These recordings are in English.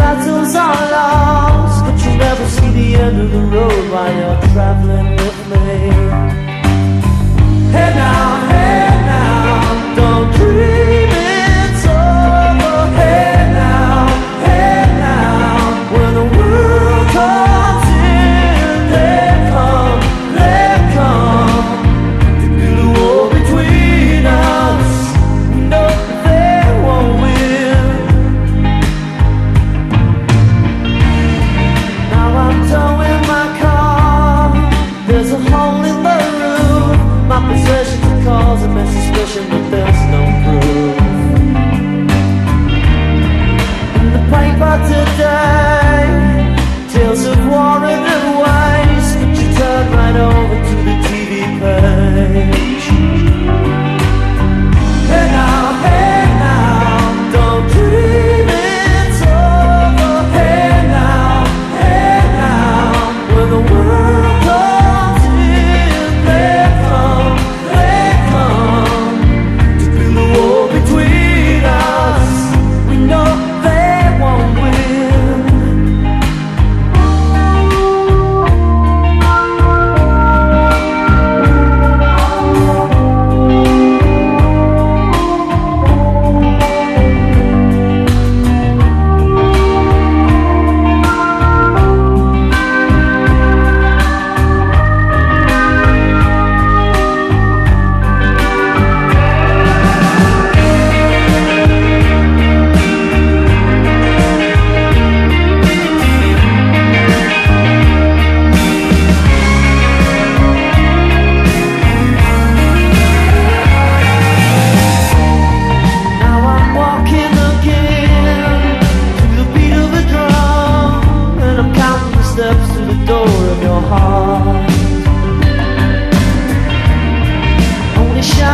battles are lost But you never see the end of the road while you're traveling with me.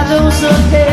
shadows of hell.